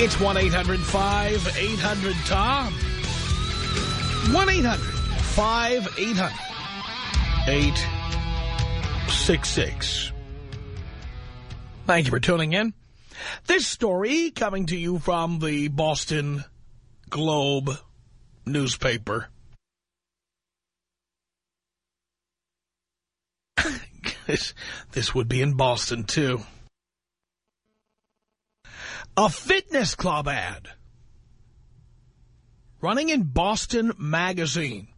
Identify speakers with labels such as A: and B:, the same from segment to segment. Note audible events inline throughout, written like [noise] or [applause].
A: It's 1-800-5800-TOM. 1-800-5800-866. Thank you for tuning in. This story coming to you from the Boston Globe newspaper. [laughs] this, this would be in Boston, too. A fitness club ad running in Boston Magazine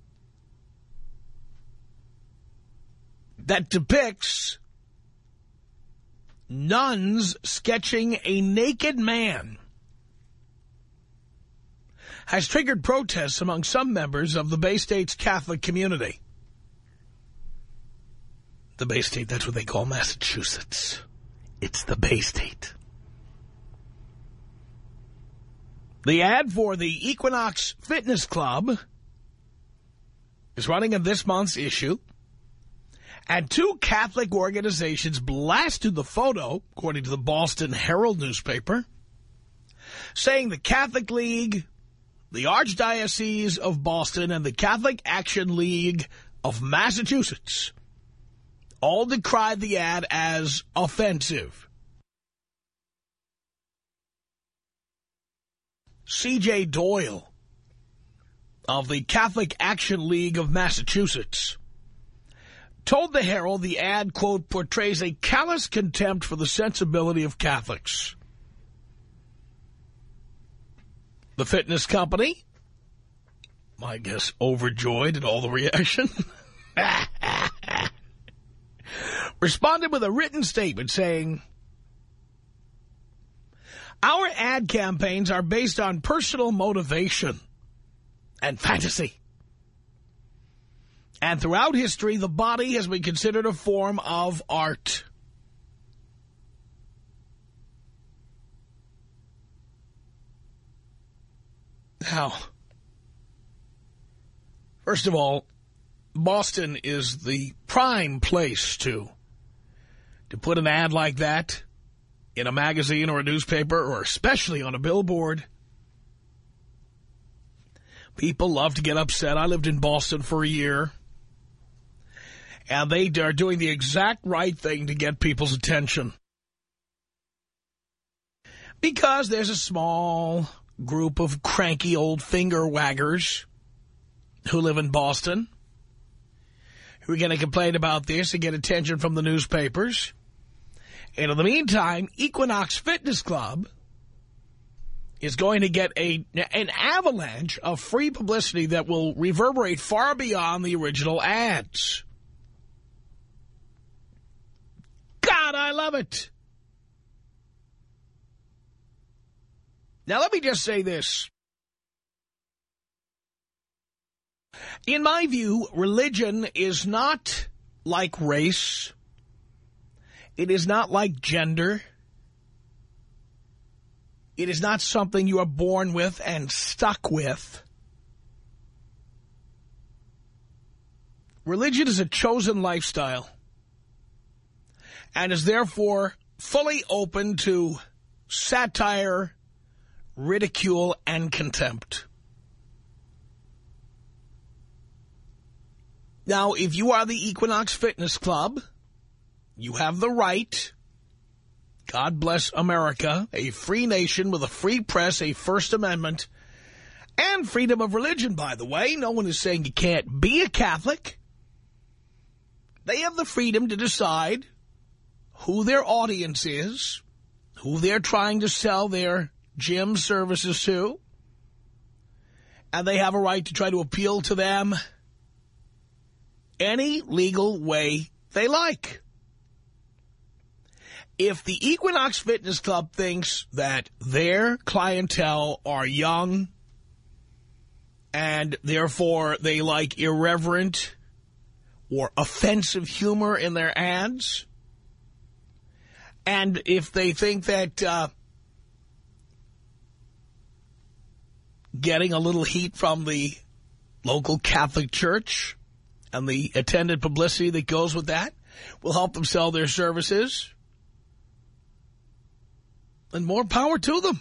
A: that depicts nuns sketching a naked man has triggered protests among some members of the Bay State's Catholic community. The Bay State, that's what they call Massachusetts. It's the Bay State. The ad for the Equinox Fitness Club is running in this month's issue. And two Catholic organizations blasted the photo, according to the Boston Herald newspaper, saying the Catholic League, the Archdiocese of Boston, and the Catholic Action League of Massachusetts all decried the ad as offensive. C.J. Doyle of the Catholic Action League of Massachusetts told the Herald the ad, quote, portrays a callous contempt for the sensibility of Catholics. The fitness company, I guess overjoyed at all the reaction, [laughs] responded with a written statement saying, our ad campaigns are based on personal motivation and fantasy. And throughout history, the body has been considered a form of art. Now, first of all, Boston is the prime place to, to put an ad like that in a magazine or a newspaper or especially on a billboard. People love to get upset. I lived in Boston for a year. And they are doing the exact right thing to get people's attention. Because there's a small group of cranky old finger waggers who live in Boston who are going to complain about this and get attention from the newspapers. And in the meantime, Equinox Fitness Club is going to get a an avalanche of free publicity that will reverberate far beyond the original ads. God, I love it. Now, let me just say this. In my view, religion is not like race. It is not like gender. It is not something you are born with and stuck with. Religion is a chosen lifestyle and is therefore fully open to satire, ridicule, and contempt. Now, if you are the Equinox Fitness Club, you have the right, God bless America, a free nation with a free press, a First Amendment, And freedom of religion, by the way. No one is saying you can't be a Catholic. They have the freedom to decide who their audience is, who they're trying to sell their gym services to, and they have a right to try to appeal to them any legal way they like. If the Equinox Fitness Club thinks that their clientele are young and therefore they like irreverent or offensive humor in their ads, and if they think that uh, getting a little heat from the local Catholic Church and the attendant publicity that goes with that will help them sell their services, then more power to them.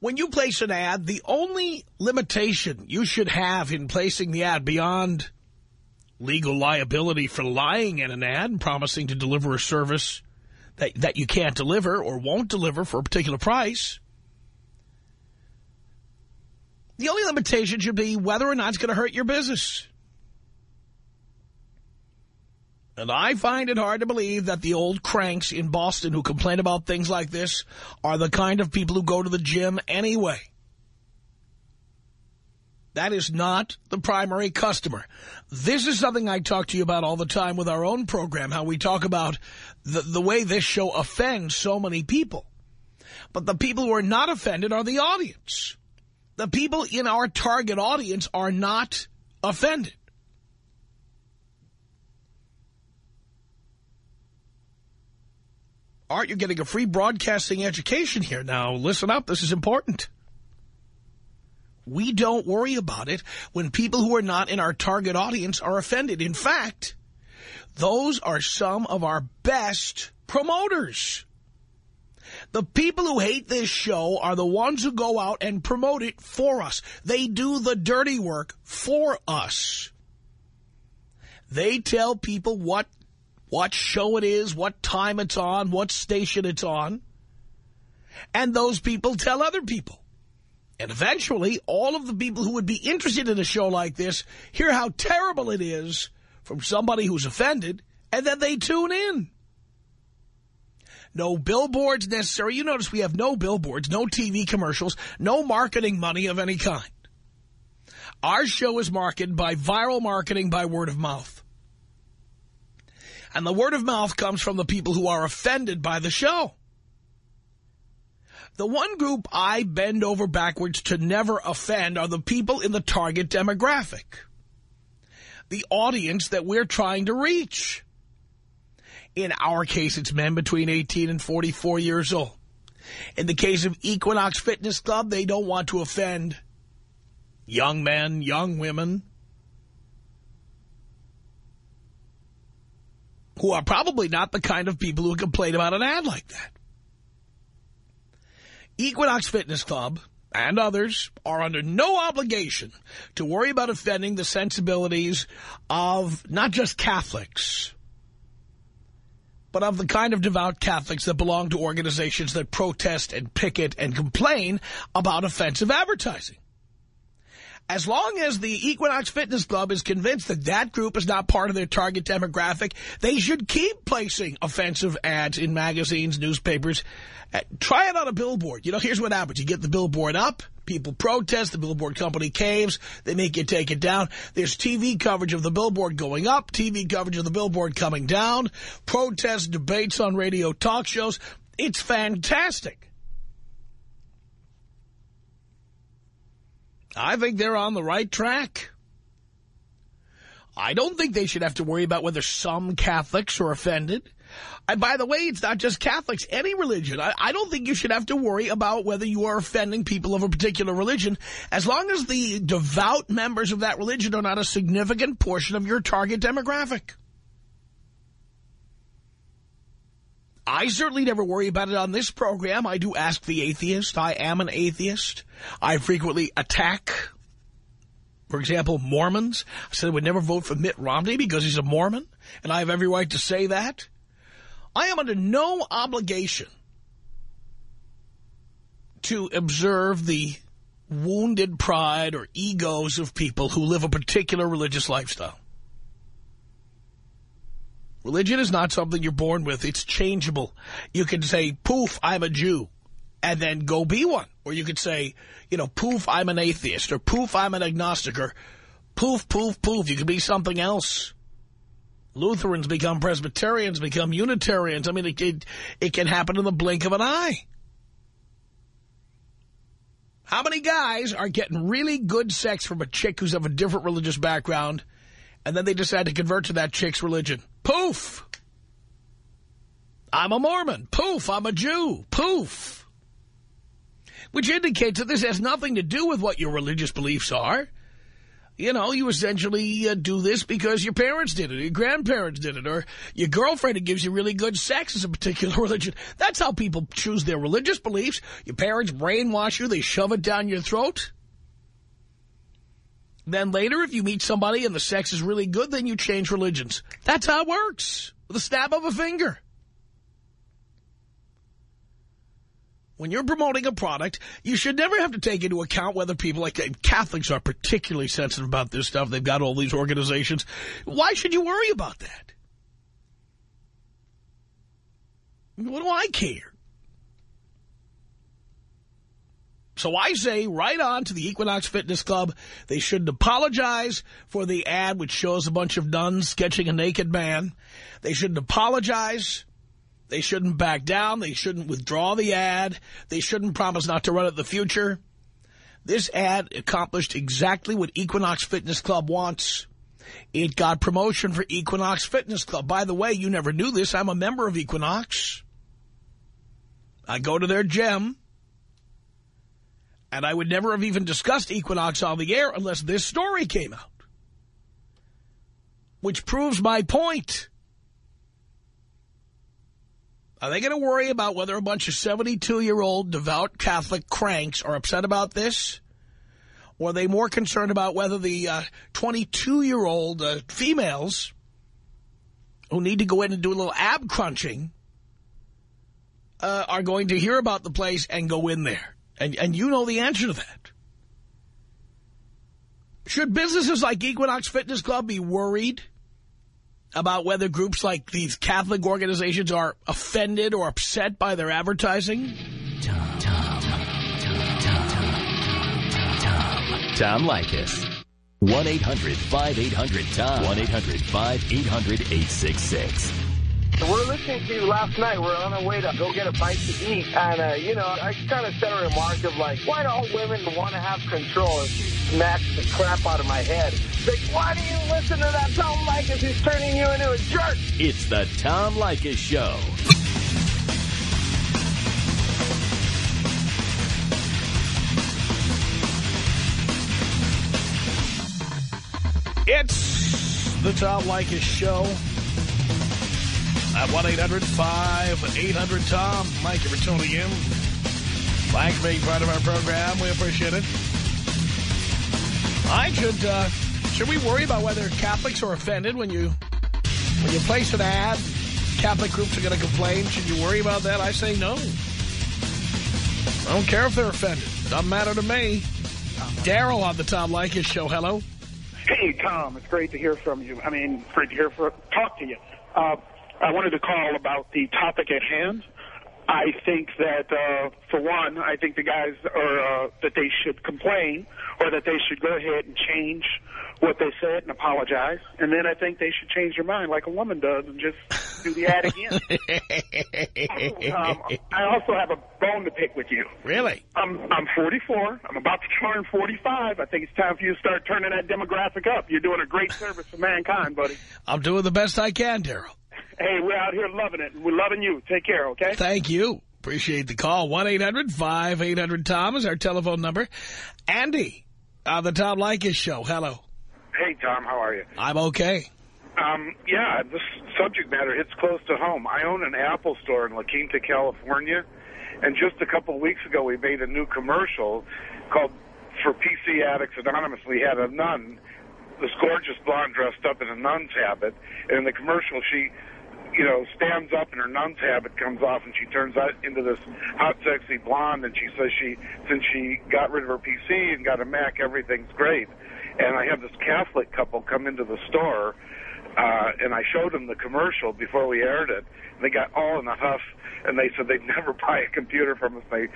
A: When you place an ad, the only limitation you should have in placing the ad beyond legal liability for lying in an ad and promising to deliver a service that, that you can't deliver or won't deliver for a particular price. The only limitation should be whether or not it's going to hurt your business. And I find it hard to believe that the old cranks in Boston who complain about things like this are the kind of people who go to the gym anyway. That is not the primary customer. This is something I talk to you about all the time with our own program, how we talk about the, the way this show offends so many people. But the people who are not offended are the audience. The people in our target audience are not offended. Art, you're getting a free broadcasting education here. Now, listen up. This is important. We don't worry about it when people who are not in our target audience are offended. In fact, those are some of our best promoters. The people who hate this show are the ones who go out and promote it for us. They do the dirty work for us. They tell people what what show it is, what time it's on, what station it's on. And those people tell other people. And eventually, all of the people who would be interested in a show like this hear how terrible it is from somebody who's offended, and then they tune in. No billboards necessary. You notice we have no billboards, no TV commercials, no marketing money of any kind. Our show is marketed by viral marketing by word of mouth. And the word of mouth comes from the people who are offended by the show. The one group I bend over backwards to never offend are the people in the target demographic. The audience that we're trying to reach. In our case, it's men between 18 and 44 years old. In the case of Equinox Fitness Club, they don't want to offend young men, young women, who are probably not the kind of people who complain about an ad like that. Equinox Fitness Club and others are under no obligation to worry about offending the sensibilities of not just Catholics, but of the kind of devout Catholics that belong to organizations that protest and picket and complain about offensive advertising. As long as the Equinox Fitness Club is convinced that that group is not part of their target demographic, they should keep placing offensive ads in magazines, newspapers. Uh, try it on a billboard. You know, here's what happens. You get the billboard up, people protest, the billboard company caves, they make you take it down. There's TV coverage of the billboard going up, TV coverage of the billboard coming down, protests, debates on radio talk shows. It's fantastic. I think they're on the right track. I don't think they should have to worry about whether some Catholics are offended. And by the way, it's not just Catholics, any religion. I, I, don't think you should have to worry about whether you are offending people of a particular religion, as long as the devout members of that religion are not a significant portion of your target demographic. I certainly never worry about it on this program. I do Ask the Atheist. I am an atheist. I frequently attack, for example, Mormons. I said I would never vote for Mitt Romney because he's a Mormon, and I have every right to say that. I am under no obligation to observe the wounded pride or egos of people who live a particular religious lifestyle. Religion is not something you're born with. It's changeable. You can say, poof, I'm a Jew, and then go be one. Or you could say, you know, poof, I'm an atheist, or poof, I'm an agnostic, or poof, poof, poof, you could be something else. Lutherans become Presbyterians, become Unitarians. I mean, it, it, it can happen in the blink of an eye. How many guys are getting really good sex from a chick who's of a different religious background, and then they decide to convert to that chick's religion? Poof! I'm a Mormon. Poof, I'm a Jew. Poof. Which indicates that this has nothing to do with what your religious beliefs are. You know, you essentially uh, do this because your parents did it, your grandparents did it, or your girlfriend who gives you really good sex is a particular [laughs] religion. That's how people choose their religious beliefs. Your parents brainwash you, they shove it down your throat. Then later, if you meet somebody and the sex is really good, then you change religions. That's how it works, with a snap of a finger. When you're promoting a product, you should never have to take into account whether people like Catholics are particularly sensitive about this stuff. They've got all these organizations. Why should you worry about that? What do I care? So I say right on to the Equinox Fitness Club. They shouldn't apologize for the ad which shows a bunch of nuns sketching a naked man. They shouldn't apologize they shouldn't back down. They shouldn't withdraw the ad. They shouldn't promise not to run it in the future. This ad accomplished exactly what Equinox Fitness Club wants. It got promotion for Equinox Fitness Club. By the way, you never knew this. I'm a member of Equinox. I go to their gym. And I would never have even discussed Equinox on the air unless this story came out. Which proves my point. Are they going to worry about whether a bunch of 72-year-old devout Catholic cranks are upset about this? Or are they more concerned about whether the 22-year-old uh, uh, females who need to go in and do a little ab crunching uh, are going to hear about the place and go in there? And, and you know the answer to that. Should businesses like Equinox Fitness Club be worried about whether groups like these Catholic organizations are offended or upset by their advertising?
B: Tom, Tom, Tom, Tom, Tom, Tom Leykis. 1-800-5800-TOM. 1-800-5800-866.
C: We're listening to you last night. We're on our way to go get a bite to eat. And, uh, you know, I kind of said a remark of like, why do all women want to have control? And she smacked the crap out of my head. Like, why do you listen to that Tom Leykis? who's turning you into a jerk?
B: It's the Tom Leykis Show.
A: It's the Tom Leykis Show at 1-800-5800-TOM. Thank you for tuning in. Thanks for being part of our program. We appreciate it. I should, uh, should we worry about whether Catholics are offended when you, when you place an ad? Catholic groups are going to complain. Should you worry about that? I say no. I don't care if they're offended. Doesn't matter to me. Daryl on the Tom Leykis show. Hello.
D: Hey, Tom. It's great to hear from you. I mean, great to hear for talk to you. Uh, I wanted to call about the topic at hand. I think that, uh, for one, I think the guys are, uh, that they should complain or that they should go ahead and change what they said and apologize. And then I think they should change their mind like a woman does and just do the ad again. [laughs] um, I also have a bone to pick with you.
A: Really?
D: I'm, I'm 44. I'm about to turn 45. I think it's time for you to start turning that demographic up. You're doing a great service for mankind, buddy.
A: I'm doing the best I can, Daryl.
D: Hey, we're out here loving it. We're loving you. Take care, okay?
A: Thank you. Appreciate the call. 1-800-5800-TOM is our telephone number. Andy on the Tom Leykis show. Hello.
E: Hey, Tom. How are you?
A: I'm okay.
E: Um, yeah, this subject matter hits close to home. I own an Apple store in La Quinta, California, and just a couple of weeks ago we made a new commercial called for PC Addicts Anonymous. We had a nun, this gorgeous blonde dressed up in a nun's habit, and in the commercial she you know, stands up and her nun's habit comes off and she turns out into this hot, sexy blonde and she says she, since she got rid of her PC and got a Mac, everything's great. And I had this Catholic couple come into the store uh, and I showed them the commercial before we aired it. And they got all in a huff and they said they'd [laughs] never buy a computer from us. They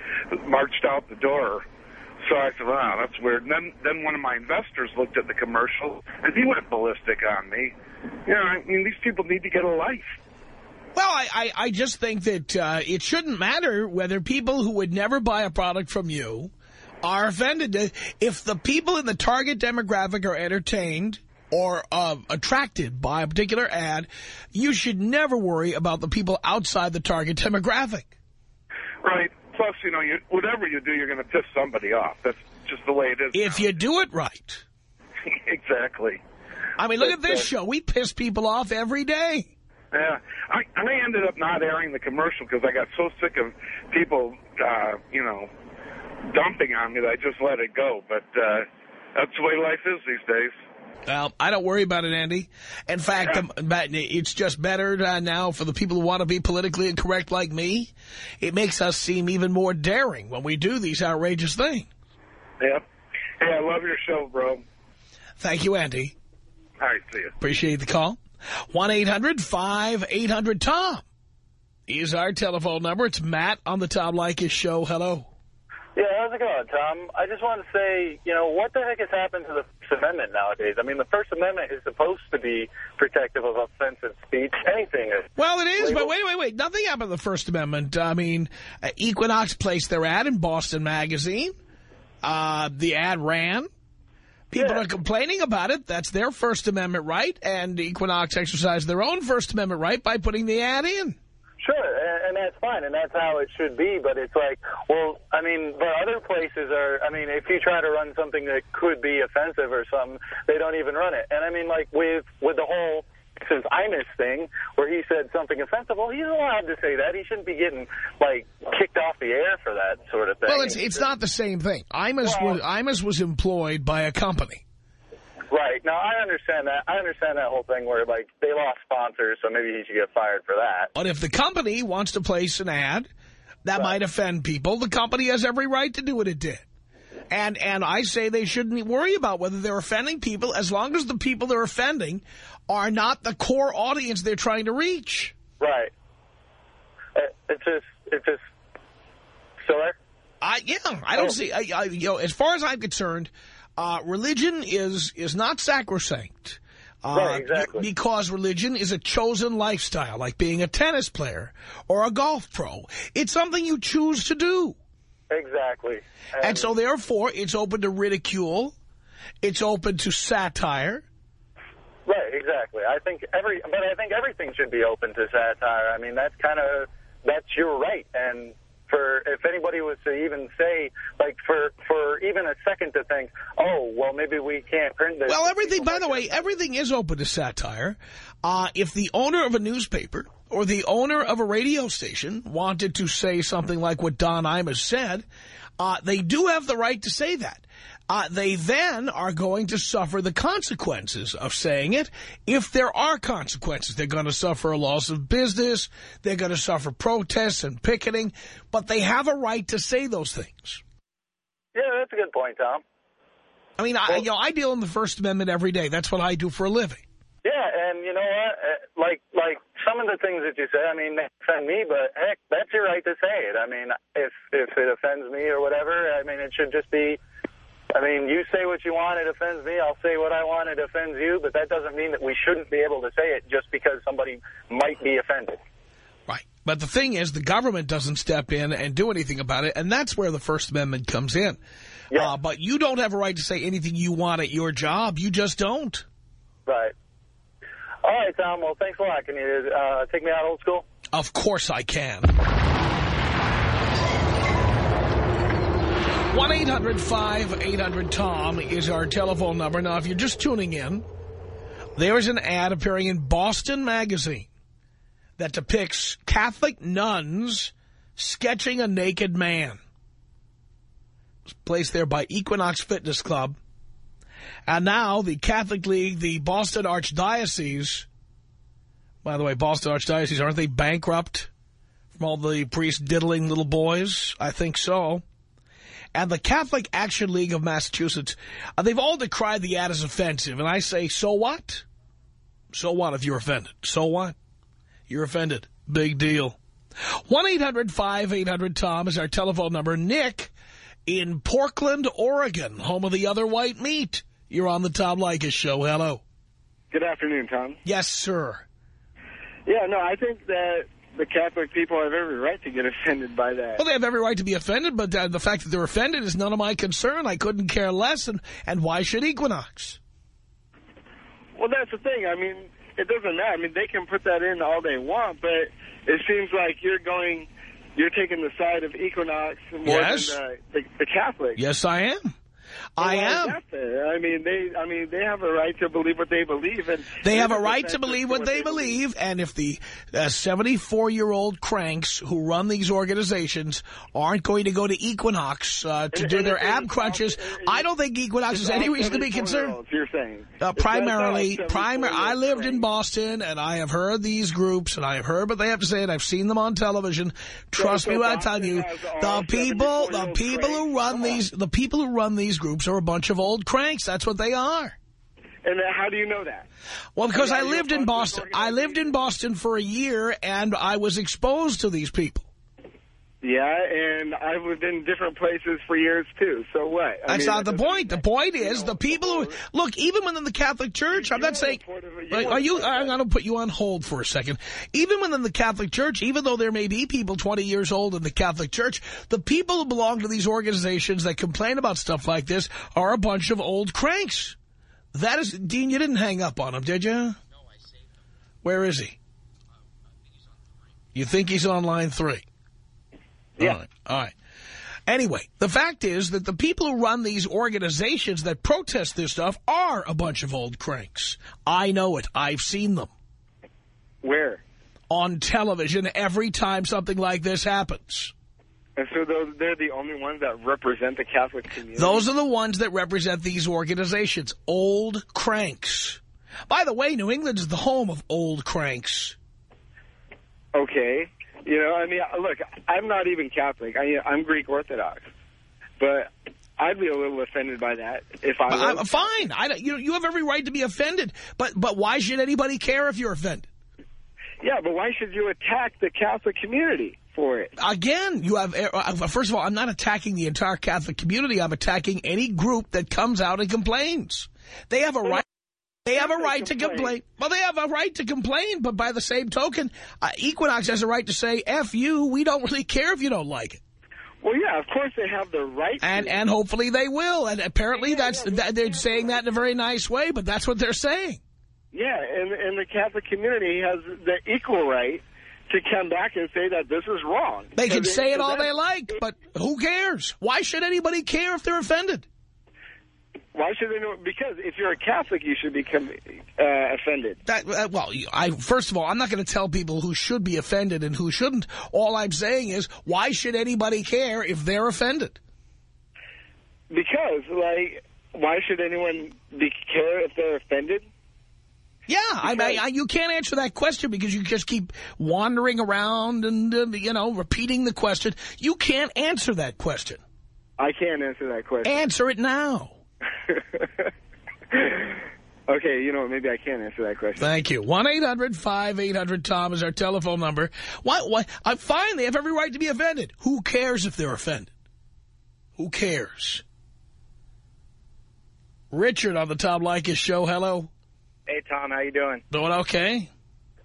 E: marched out the door. So I said, wow, that's weird. And then, then one of my investors looked at the commercial, and he went ballistic on me. You know, I mean, these people need to get a life.
A: Well, I, I, I just think that uh, it shouldn't matter whether people who would never buy a product from you are offended. If the people in the target demographic are entertained or uh, attracted by a particular ad, you should never worry about the people outside the target demographic.
E: Right. Plus, you know, you, whatever you do, you're going to piss somebody off. That's just the way it is.
A: If
E: now.
A: you do it right. [laughs]
E: exactly.
A: I mean, look at this
E: uh,
A: show. We piss people off every day.
E: Yeah, I, I ended up not airing the commercial because I got so sick of people, uh, you know, dumping on me that I just let it go. But uh, that's the way life is these days.
A: Well, I don't worry about it, Andy. In fact, um, it's just better uh, now for the people who want to be politically incorrect like me. It makes us seem even more daring when we do these outrageous things.
E: Yep. Hey, I love your show, bro.
A: Thank you, Andy.
E: All right, see you.
A: Appreciate the call. 1-800-5800-TOM is our telephone number. It's Matt on the Tom Leykis show. Hello.
F: Yeah, how's it going, Tom? I just want to say, you know, what the heck has happened to the First Amendment nowadays? I mean, the First Amendment is supposed to be protective of offensive speech. Anything is.
A: Well, it is, but wait, wait, wait. Nothing happened to the First Amendment. I mean, uh, Equinox placed their ad in Boston Magazine. Uh, the ad ran. People
F: Yeah.
A: are complaining about it. That's their First Amendment right. And Equinox exercised their own First Amendment right by putting the ad in.
F: Sure, and, and that's fine, and that's how it should be. But it's like, well, I mean, but other places are. I mean, if you try to run something that could be offensive or something, they don't even run it. And I mean, like with with the whole since Imus thing, where he said something offensive, well, he's allowed to say that. He shouldn't be getting like kicked off the air for that sort of thing.
A: Well, it's it's not the same thing. Imus
F: Well-
A: was Imus was employed by a company.
F: Right. Now, I understand that. I understand that whole thing where, like, they lost sponsors, so maybe he should get fired for that.
A: But if the company wants to place an ad that might offend people, the company has every right to do what it did. And and I say they shouldn't worry about whether they're offending people as long as the people they're offending are not the core audience they're trying to reach.
F: Right. Uh, It's just, it's just, so?
A: I yeah, I don't
F: Oh.
A: see. I, I, you know, as far as I'm concerned, uh, religion is is not sacrosanct. Uh,
F: Right, exactly.
A: Because religion is a chosen lifestyle, like being a tennis player or a golf pro. It's something you choose to do.
F: Exactly.
A: And so, therefore, it's open to ridicule. It's open to satire.
F: Right, exactly. I think every, but I think everything should be open to satire. I mean, that's kind of, that's your right. And for, if anybody was to even say, like, for, for even a second to think, oh, well, maybe we can't print this.
A: Well, everything, by the way, everything is open to satire. Uh, if the owner of a newspaper or the owner of a radio station wanted to say something like what Don Imus said, uh, they do have the right to say that. Uh, they then are going to suffer the consequences of saying it. If there are consequences, they're going to suffer a loss of business. They're going to suffer protests and picketing. But they have a right to say those things.
F: Yeah, that's a good point, Tom.
A: I mean, I, you know, I deal in the First Amendment every day. That's what I do for a living.
F: Yeah, and you know what? Uh, Like, like some of the things that you say, I mean, they offend me, but heck, that's your right to say it. I mean, if if it offends me or whatever, I mean, it should just be. I mean, you say what you want, it offends me. I'll say what I want, it offends you. But that doesn't mean that we shouldn't be able to say it just because somebody might be offended.
A: Right. But the thing is, the government doesn't step in and do anything about it, and that's where the First Amendment comes in.
F: Yeah.
A: Uh, but you don't have a right to say anything you want at your job. You just don't.
F: Right. All right, Tom. Well, thanks a lot. Can you uh, take me out old school?
A: Of course I can. 1-800-5800-TOM is our telephone number. Now, if you're just tuning in, there is an ad appearing in Boston Magazine that depicts Catholic nuns sketching a naked man. It was placed there by Equinox Fitness Club. And now the Catholic League, the Boston Archdiocese, By the way, Boston Archdiocese, aren't they bankrupt from all the priests diddling little boys? I think so. And the Catholic Action League of Massachusetts, uh, they've all decried the ad as offensive. And I say, so what? So what if you're offended? So what? You're offended. Big deal. 1-800-5800-TOM is our telephone number. Nick in Portland, Oregon, home of the other white meat. You're on the Tom Leykis show. Hello.
G: Good afternoon, Tom.
A: Yes, sir.
G: Yeah, no, I think that the Catholic people have every right to get [laughs] offended by that.
A: Well, they have every right to be offended, but uh, the fact that they're offended is none of my concern. I couldn't care less, and, and why should Equinox?
G: Well, that's the thing. I mean, it doesn't matter. I mean, they can put that in all they want, but it seems like you're going, you're taking the side of Equinox more
A: Yes.
G: than uh, the, the Catholics.
A: Yes, I am. I am.
G: I mean, they. I mean, they have a right to believe what they believe, and
A: They have a right to believe what they believe, and if the 74-year-old cranks who run these organizations aren't going to go to Equinox uh, to
G: And-
A: do
G: and
A: their ab crunches, I don't think Equinox has any reason to be concerned.
G: 74-year-olds, You're saying
A: Uh, primarily,
G: that's all
A: primar
G: 74-year-old
A: I lived in. Boston, and I have heard these groups, and I have heard what they have to say, and I've seen them on television. Trust
G: so
A: me when I tell you, the people, the
G: 74-year-old
A: people who run
G: Come on.
A: these, the people who run these groups are a bunch of old cranks. That's what they are.
G: And uh, how do you know that?
A: Well, because I lived in
G: part of this
A: Boston. I lived in Boston for a year, and I was exposed to these people.
G: Yeah, and I've lived in different places for years, too. So what? I
A: That's
G: mean,
A: not the
G: that doesn't-
A: point. The point is the people who look. Even within the Catholic Church, I'm not saying.
G: a part of it, you
A: Like, Are you? I'm going to put you on hold for a second. Even within the Catholic Church, even though there may be people 20 years old in the Catholic Church, the people who belong to these organizations that complain about stuff like this are a bunch of old cranks. That is, Dean. You didn't hang up on him, did you? No, I saved him. Where is he? Uh, you think he's on line three?
G: Yeah.
A: All right. All right. Anyway, the fact is that the people who run these organizations that protest this stuff are a bunch of old cranks. I know it. I've seen them
G: Where?
A: on television every time something like this happens.
G: And so those, they're the only ones that represent the Catholic community?
A: Those are the ones that represent these organizations. Old cranks. By the way, New England is the home of old cranks.
G: Okay. You know, I mean, look, I'm not even Catholic. I, I'm Greek Orthodox. But I'd be a little offended by that if I
A: I'm
G: was.
A: fine. I, don't- you, you have every right to be offended. But, but why should anybody care if you're offended?
G: Yeah, but why should you attack the Catholic community for it?
A: Again, you have, uh, first of all, I'm not attacking the entire Catholic community. I'm attacking any group that comes out and complains. They have a right. They have a
G: They
A: right to
G: complain.
A: Well, they have a right to complain, but by the same token, uh, Equinox has a right to say, F you, we don't really care if you don't like it.
G: Well, yeah, of course they have the right
A: And
G: to.
A: and hopefully they will. And apparently that's that, they're saying that in a very nice way, but that's what they're saying.
G: Yeah, and, and the Catholic community has the equal right to come back and say that this is wrong.
A: They can
G: So
A: say it all they like, but who cares? Why should anybody care if they're offended?
G: Why should they know? Because if you're a Catholic, you should become uh, offended.
A: That uh, well, I first of all, I'm not going to tell people who should be offended and who shouldn't. All I'm saying is, why should anybody care if they're offended?
G: Because, like, why should anyone be care if they're offended?
A: Yeah, I, I, I, you can't answer that question because you just keep wandering around and uh, you know repeating the question. You can't answer that question.
G: I can't answer that question.
A: Answer it now. [laughs]
G: okay, you know? Maybe I can answer that question.
A: Thank you. One eight hundred five eight hundred Tom is our telephone number. Why? Why? I'm fine. They have every right to be offended. Who cares if they're offended? Who cares? Richard on the Tom Leykis show. Hello.
H: Hey, Tom, how you doing?
A: Doing okay?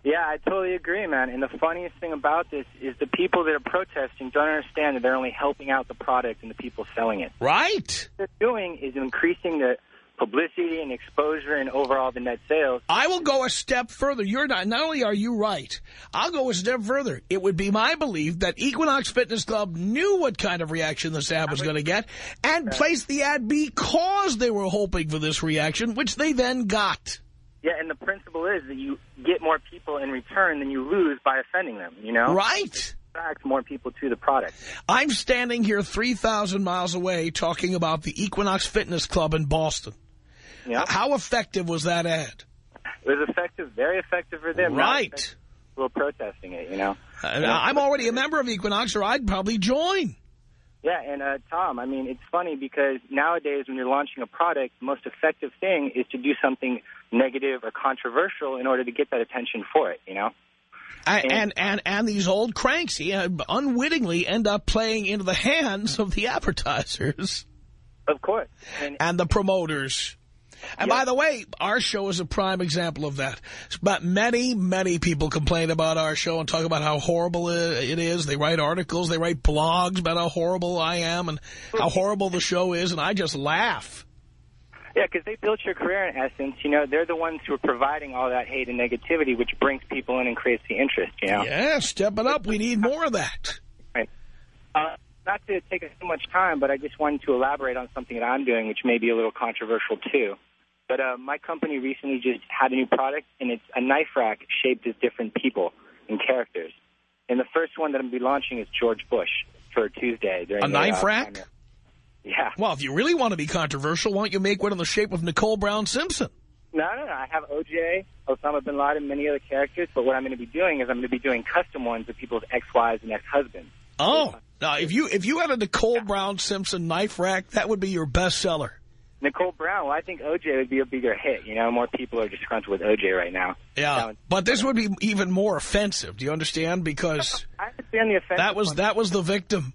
H: Yeah, I totally agree, man. And the funniest thing about this is the people that are protesting don't understand that they're only helping out the product and the people selling it.
A: Right.
H: What they're doing is increasing the publicity and exposure and overall the net sales.
A: I will go a step further. You're not, not only are you right, I'll go a step further. It would be my belief that Equinox Fitness Club knew what kind of reaction this ad was going to get and placed the ad because they were hoping for this reaction, which they then got.
H: Yeah, and the principle is that you get more people in return than you lose by offending them, you know?
A: Right.
H: Attracts more people to the product.
A: I'm standing here 3,000 miles away talking about the Equinox Fitness Club in Boston.
H: Yeah.
A: How effective was that ad?
H: it was effective, very effective for them.
A: Right.
H: People protesting it, you know.
A: Uh, I'm already a member of Equinox, or I'd probably join.
H: Yeah, and uh, Tom, I mean, it's funny because nowadays when you're launching a product, the most effective thing is to do something negative or controversial in order to get that attention for it, you know?
A: And, and and and these old cranks yeah, uh, unwittingly end up playing into the hands of the advertisers
H: Of course. And
A: and the promoters. And by the way, our show is a prime example of that. But many, many people complain about our show and talk about how horrible it is. They write articles, they write blogs about how horrible I am and how horrible the show is, and I just laugh.
H: Yeah, because they built your career in essence. You know, they're the ones who are providing all that hate and negativity, which brings people in and creates the interest, you know?
A: Yeah, step it up. We need more of that.
H: Right. Uh, not to take too much time, but I just wanted to elaborate on something that I'm doing, which may be a little controversial too. But uh, my company recently just had a new product, and it's a knife rack shaped as different people and characters. And the first one that I'm going to be launching is George Bush for Tuesday.
A: A
H: the,
A: knife
H: uh,
A: rack?
H: primary. Yeah.
A: Well, if you really want to be controversial, why don't you make one in the shape of Nicole Brown Simpson?
H: No, no, no. I have OJ, Osama bin Laden, many other characters. But what I'm going to be doing is I'm going to be doing custom ones of people's ex-wives and ex-husbands.
A: Oh, now if you if you had a Nicole Brown Simpson knife rack, that would be your bestseller.
H: Nicole Brown, well, I think OJ would be a bigger hit. You know, more people are disgruntled with OJ right now.
A: Yeah, but this would be even more offensive. Do you understand? Because
H: I understand the offense.
A: that was that was the victim.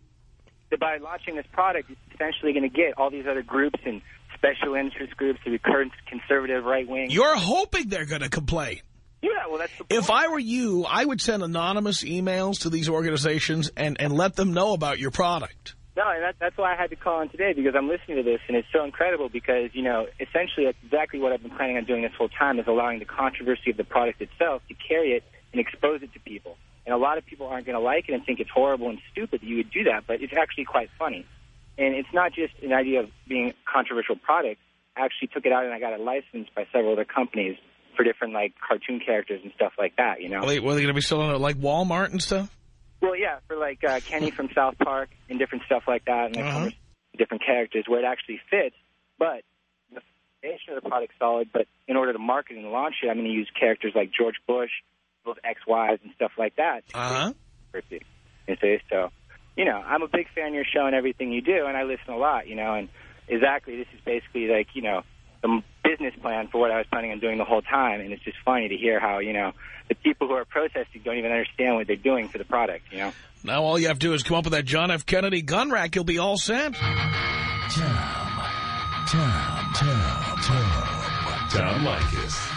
H: By launching this product, it's essentially going to get all these other groups and special interest groups, the current conservative right wing.
A: You're hoping they're going to complain.
H: yeah, well, that's the point.
A: If I were you, I would send anonymous emails to these organizations and and let them know about your product.
H: No, and that, that's why I had to call in today because I'm listening to this, and it's so incredible because, you know, essentially that's exactly what I've been planning on doing this whole time is allowing the controversy of the product itself to carry it and expose it to people. And a lot of people aren't going to like it and think it's horrible and stupid that you would do that, but it's actually quite funny. And it's not just an idea of being a controversial product. I actually took it out and I got it licensed by several other companies for different, like, cartoon characters and stuff like that, you know?
A: Were they, were they going to be selling it like Walmart and stuff?
H: Well, yeah, for like uh, Kenny from South Park and different stuff like that, and like
A: Uh-huh.
H: different characters where it actually fits. But the foundation of the product's solid. But in order to market and launch it, I'm going to use characters like George Bush, both ex-wives and stuff like that.
A: Uh huh.
H: Percy. And so, so, you know, I'm a big fan of your show and everything you do, and I listen a lot, you know, and exactly this is basically like, you know, the business plan for what I was planning on doing the whole time, and it's just funny to hear how, you know, the people who are protesting don't even understand what they're doing for the product, you know.
A: Now all you have to do is come up with that John F. Kennedy gun rack. You'll be all set.
B: Tom. Tom. Tom. Tom. Tom Leykis.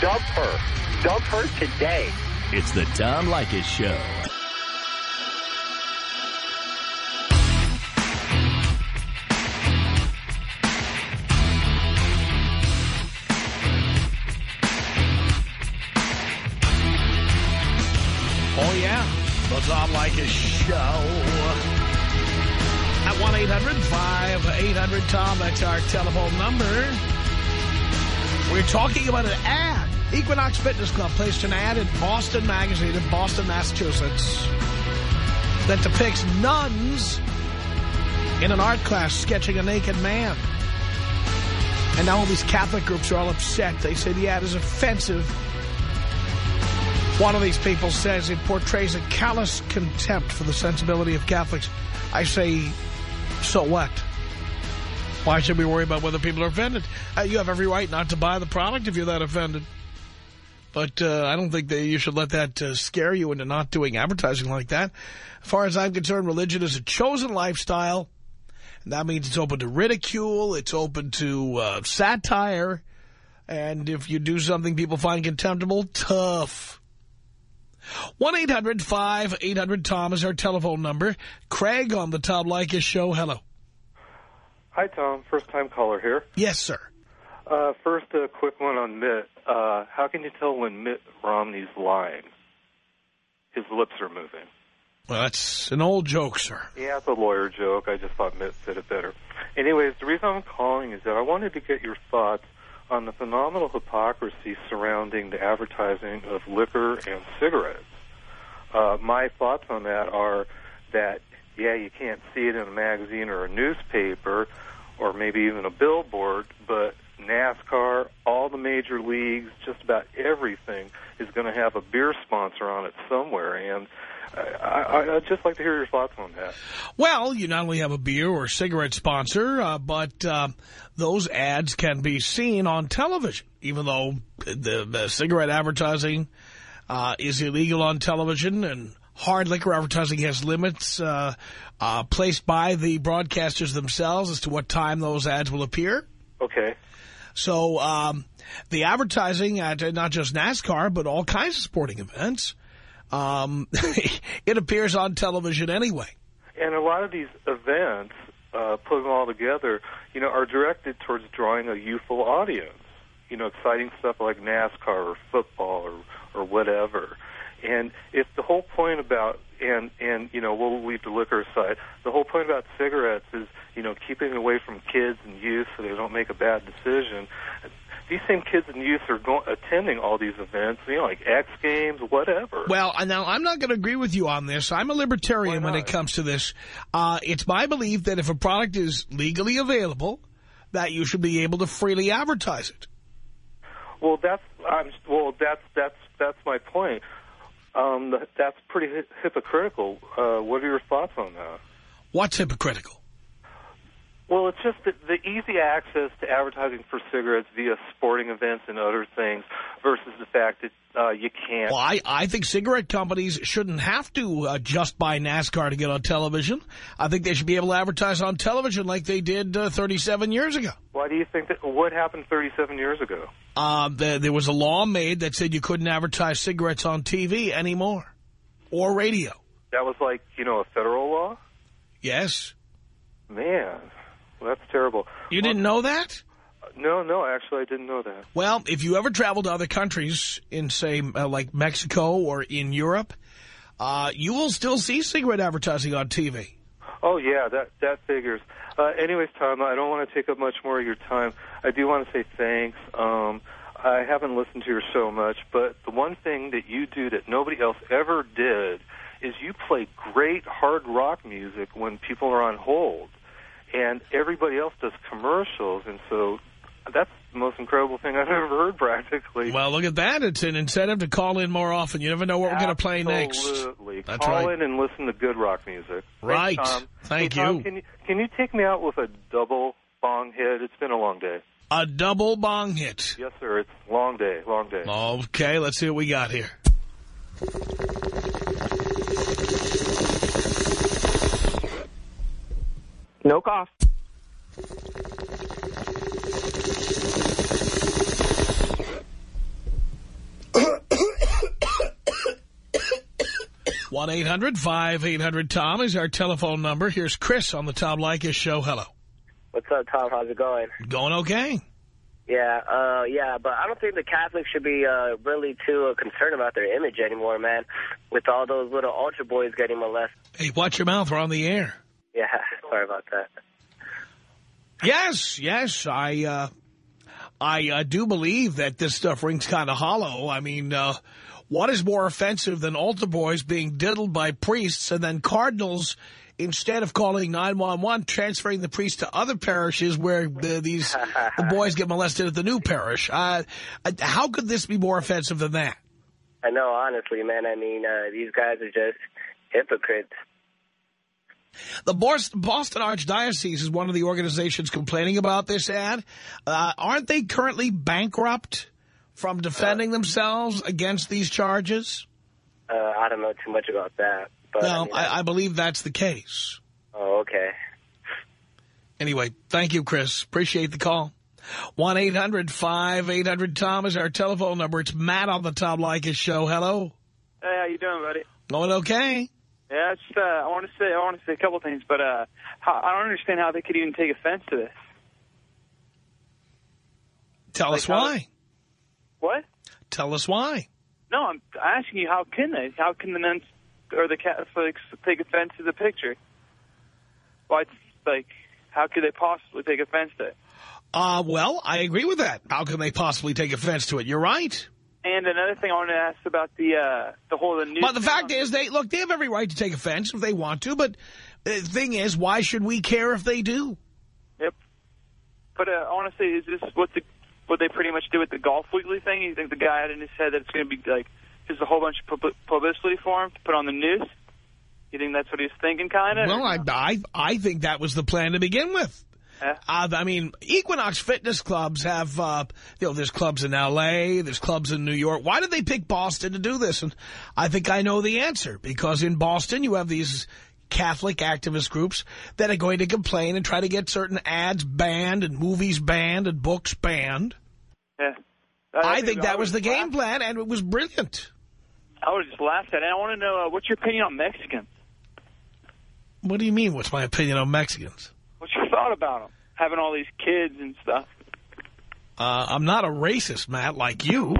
I: dump her. Dump her today.
B: It's the Tom Leykis Show.
A: Oh, yeah. The Tom Leykis Show. At 1-800-5800-TOM. That's our telephone number. We're talking about an ad. Equinox Fitness Club placed an ad in Boston Magazine in Boston, Massachusetts that depicts nuns in an art class sketching a naked man. And now all these Catholic groups are all upset. They say the ad is offensive. One of these people says it portrays a callous contempt for the sensibility of Catholics. I say, so what? Why should we worry about whether people are offended? Uh, you have every right not to buy the product if you're that offended. But uh, I don't think that you should let that uh, scare you into not doing advertising like that. As far as I'm concerned, religion is a chosen lifestyle. And that means it's open to ridicule. It's open to uh, satire. And if you do something people find contemptible, tough. 1-800-5800-TOM is our telephone number. Craig on the Tom Leykis show. Hello.
J: Hi, Tom. First time caller here.
A: Yes, sir.
J: Uh, first, a quick one on Mitt. Uh, how can you tell when Mitt Romney's lying? His lips are moving.
A: Well, that's an old joke, sir.
J: Yeah, it's a lawyer joke. I just thought Mitt said it better. Anyways, the reason I'm calling is that I wanted to get your thoughts on the phenomenal hypocrisy surrounding the advertising of liquor and cigarettes. Uh, my thoughts on that are that, yeah, you can't see it in a magazine or a newspaper or maybe even a billboard, but NASCAR, all the major leagues, just about everything is going to have a beer sponsor on it somewhere. And I, I, I'd just like to hear your thoughts on that.
A: Well, you not only have a beer or cigarette sponsor, uh, but uh, those ads can be seen on television, even though the, the cigarette advertising uh, is illegal on television and hard liquor advertising has limits uh, uh, placed by the broadcasters themselves as to what time those ads will appear.
J: Okay.
A: So um, the advertising at uh, not just NASCAR, but all kinds of sporting events, um, [laughs] it appears on television anyway.
J: And a lot of these events, uh, put them all together, you know, are directed towards drawing a youthful audience. You know, exciting stuff like NASCAR or football or, or whatever. And if the whole point about and and you know we'll leave the liquor aside. The whole point about cigarettes is you know keeping away from kids and youth so they don't make a bad decision. These same kids and youth are going, attending all these events, you know, like X Games, whatever.
A: Well, now I'm not going to agree with you on this. I'm a libertarian when it comes to this. Uh, it's my belief that if a product is legally available, that you should be able to freely advertise it.
J: Well, that's I'm, well, that's that's that's my point. Um, that's pretty hypocritical. Uh, what are your thoughts on that?
A: What's hypocritical?
J: Well, it's just the, the easy access to advertising for cigarettes via sporting events and other things versus the fact that uh, you can't.
A: Well, I, I think cigarette companies shouldn't have to uh, just buy NASCAR to get on television. I think they should be able to advertise on television like they did uh, 37 years ago.
J: Why do you think that? What happened 37 years ago?
A: Uh, the, there was a law made that said you couldn't advertise cigarettes on TV anymore or radio.
J: That was like, you know, a federal law?
A: Yes.
J: Man. Well, that's terrible.
A: You didn't know that?
J: No, no, actually I didn't know that.
A: Well, if you ever travel to other countries in, say, uh, like Mexico or in Europe, uh, you will still see cigarette advertising on TV.
J: Oh, yeah, that, that figures. Uh, anyways, Tom, I don't want to take up much more of your time. I do want to say thanks. Um, I haven't listened to your show much, but the one thing that you do that nobody else ever did is you play great hard rock music when people are on hold and everybody else does commercials, and so that's the most incredible thing I've [laughs] ever heard, practically.
A: Well, look at that. It's an incentive to call in more often. You never know what
J: Absolutely.
A: we're going to play next.
J: Absolutely.
A: That's
J: call
A: right.
J: in and listen to good rock music.
A: Right.
J: Thanks.
A: Thank
J: hey, Tom,
A: you.
J: Can you. Can you take me out with a double bong hit? It's been a long day.
A: A double bong hit.
J: Yes, sir. It's long day. Long day.
A: Okay, let's see what we got here.
K: No cough.
A: one eight hundred five eight hundred tom is our telephone number. Here's Chris on the Tom Leykis show. Hello.
K: What's up, Tom? How's it going?
A: Going okay.
K: Yeah, uh, yeah, but I don't think the Catholics should be uh, really too uh, concerned about their image anymore, man. With all those little ultra boys getting molested.
A: Hey, watch your mouth. We're on the air.
K: Yeah, [laughs] sorry about that.
A: Yes, yes, I, uh, I uh, do believe that this stuff rings kind of hollow. I mean, uh, what is more offensive than altar boys being diddled by priests and then cardinals, instead of calling 911, transferring the priest to other parishes where the, these the boys get molested at the new parish? Uh, how could this be more offensive than that?
K: I know, honestly, man. I mean, uh, these guys are just hypocrites.
A: The Boston Archdiocese is one of the organizations complaining about this ad. Uh, aren't they currently bankrupt from defending themselves against these charges?
K: Uh, I don't know too much about that. But,
A: no,
K: I, mean,
A: I, I believe that's the case.
K: Oh, okay.
A: Anyway, thank you, Chris. Appreciate the call. 1-800-5800-TOM is our telephone number. It's Matt on the Tom Leykis show. Hello.
L: Hey, how you doing, buddy?
A: Going okay.
L: Yeah, just uh, I want to say I want to say a couple things, but uh, how, I don't understand how they could even take offense to this.
A: Tell
L: Like
A: us
L: how-
A: why.
L: What?
A: Tell us why.
L: No, I'm asking you how can they? How can the nuns or the Catholics take offense to the picture? Why, it's like, how could they possibly take offense to it?
A: Uh, well, I agree with that. How can they possibly take offense to it? You're right.
L: And another thing I want to ask about the uh, the whole the news.
A: But the fact is, they look, they have every right to take offense if they want to, but the thing is, why should we care if they do?
L: Yep. But uh, honestly, is this what the what they pretty much do with the Golf Weekly thing? You think the guy had in his head that it's going to be like just a whole bunch of pub- publicity for him to put on the news? You think that's what he's thinking, kind of?
A: Well, I, I, I think that was the plan to begin with.
L: Yeah.
A: Uh, I mean, Equinox fitness clubs have, uh, you know, there's clubs in L.A., there's clubs in New York. Why did they pick Boston to do this? And I think I know the answer, because in Boston you have these Catholic activist groups that are going to complain and try to get certain ads banned and movies banned and books banned.
L: Yeah.
A: I think that was the game plan, and it was brilliant.
L: I would just laughed at it. I want to know uh, what's your opinion on Mexicans?
A: What do you mean, what's my opinion on Mexicans?
L: What's your thought about them having all these kids and stuff?
A: Uh, I'm not a racist, Matt, like you.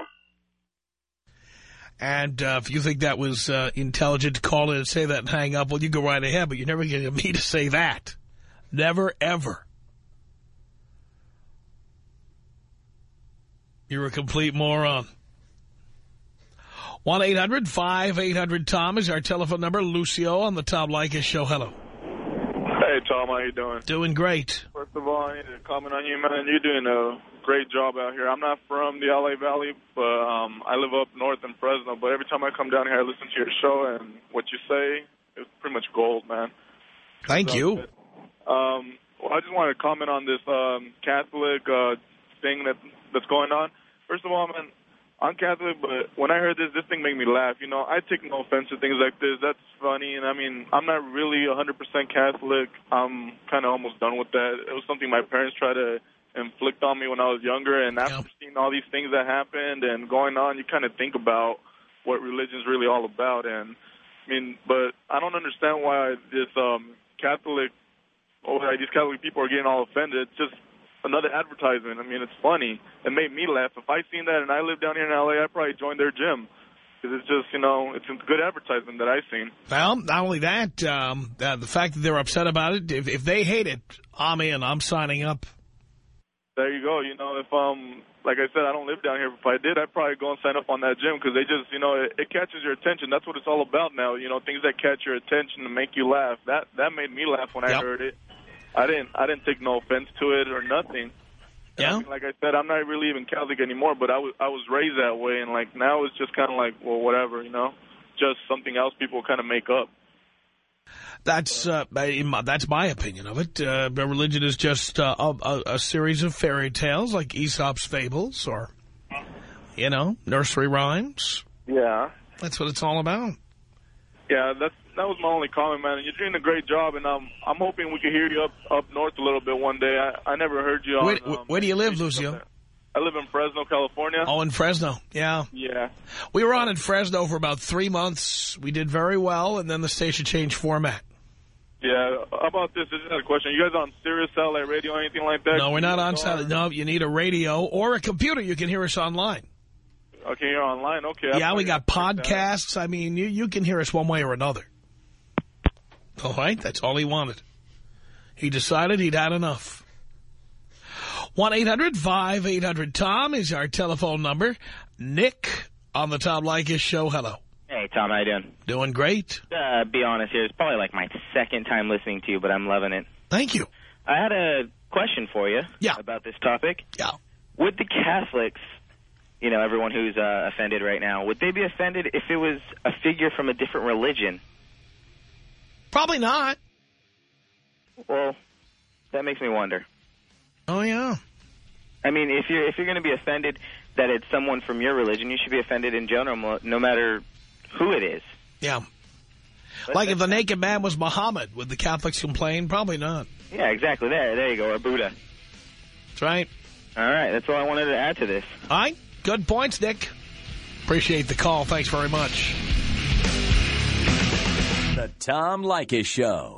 A: And uh, if you think that was uh, intelligent to call in and say that and hang up, well, you go right ahead, but you're never going to get me to say that. Never, ever. You're a complete moron. 1-800-5800-TOM is our telephone number. Lucio on the Tom Leykis show. Hello.
M: Hey, Tom, how you doing?
A: Doing great.
M: First of all, I need to comment on you, man. You're doing a great job out here. I'm not from the LA Valley, but um, I live up north in Fresno. But every time I come down here, I listen to your show, and what you say is pretty much gold, man.
A: Thank you.
M: Um, well, I just wanted to comment on this um, Catholic uh, thing that that's going on. First of all, man, I'm Catholic, but when I heard this, this thing made me laugh. You know, I take no offense to things like this. That's funny, and I mean, I'm not really 100% Catholic. I'm kind of almost done with that. It was something my parents tried to inflict on me when I was younger, and after seeing all these things that happened and going on, you kind of think about what religion's really all about. And I mean, but I don't understand why this um, Catholic, oh, these Catholic people are getting all offended. It's just another advertisement. I mean, it's funny. It made me laugh. If I seen that and I lived down here in LA, I'd probably join their gym. Because it's just, you know, it's a good advertisement that I've seen.
A: Well, not only that, um, uh, the fact that they're upset about it, if, if they hate it, I'm in. I'm signing up.
M: There you go. You know, if, um, like I said, I don't live down here. If I did, I'd probably go and sign up on that gym because they just, you know, it, it catches your attention. That's what it's all about now. You know, things that catch your attention and make you laugh. That that made me laugh when I heard it. I didn't I didn't take no offense to it or nothing. And I
A: Yeah.
M: mean, like I said, I'm not really even Catholic anymore, but I was I was raised that way, and like now it's just kind of like, well, whatever, you know, just something else people kind of make up.
A: That's uh, my- that's my opinion of it. Uh, religion is just uh, a, a, a series of fairy tales like Aesop's fables or, you know, nursery rhymes.
M: Yeah.
A: That's what it's all about.
M: Yeah, that's that was my only comment, man. You're doing a great job, and um, I'm hoping we can hear you up up north a little bit one day. I, I never heard you on.
A: Where,
M: um,
A: where do you live, Lucio?
M: I live in Fresno, California.
A: Oh, in Fresno. Yeah.
M: Yeah.
A: We were on in Fresno for about three months. We did very well, and then the station changed format.
M: Yeah. How about this? This is a question. You guys on Sirius Satellite Radio or anything like that?
A: No, we're not on satellite. No, you need a radio or a computer. You can hear us online.
M: Okay, you're online. Okay.
A: Yeah, we got
M: that
A: podcasts. I mean, you, you can hear us one way or another. All right, that's all he wanted. He decided he'd had enough. 1-800-5800-TOM is our telephone number. Nick on the Tom Leykis show. Hello.
N: Hey, Tom, how you doing?
A: Doing great.
N: Uh, be honest here, it's probably like my second time listening to you, but I'm loving it.
A: Thank you.
N: I had a question for you
A: yeah.
N: about this topic.
A: Yeah.
N: Would the Catholics, you know, everyone who's uh, offended right now, would they be offended if it was a figure from a different religion?
A: Probably not.
N: Well, that makes me wonder.
A: Oh, yeah.
N: I mean, if you're if you're going to be offended that it's someone from your religion, you should be offended in general, no matter who it is.
A: Yeah. Like if the naked man was Muhammad, would the Catholics complain? Probably not.
N: Yeah, exactly. There, there you go, or Buddha.
A: That's right.
N: All right, that's all I wanted to add to this.
A: All right. Good points, Nick. Appreciate the call. Thanks very much.
B: The Tom Leykis Show.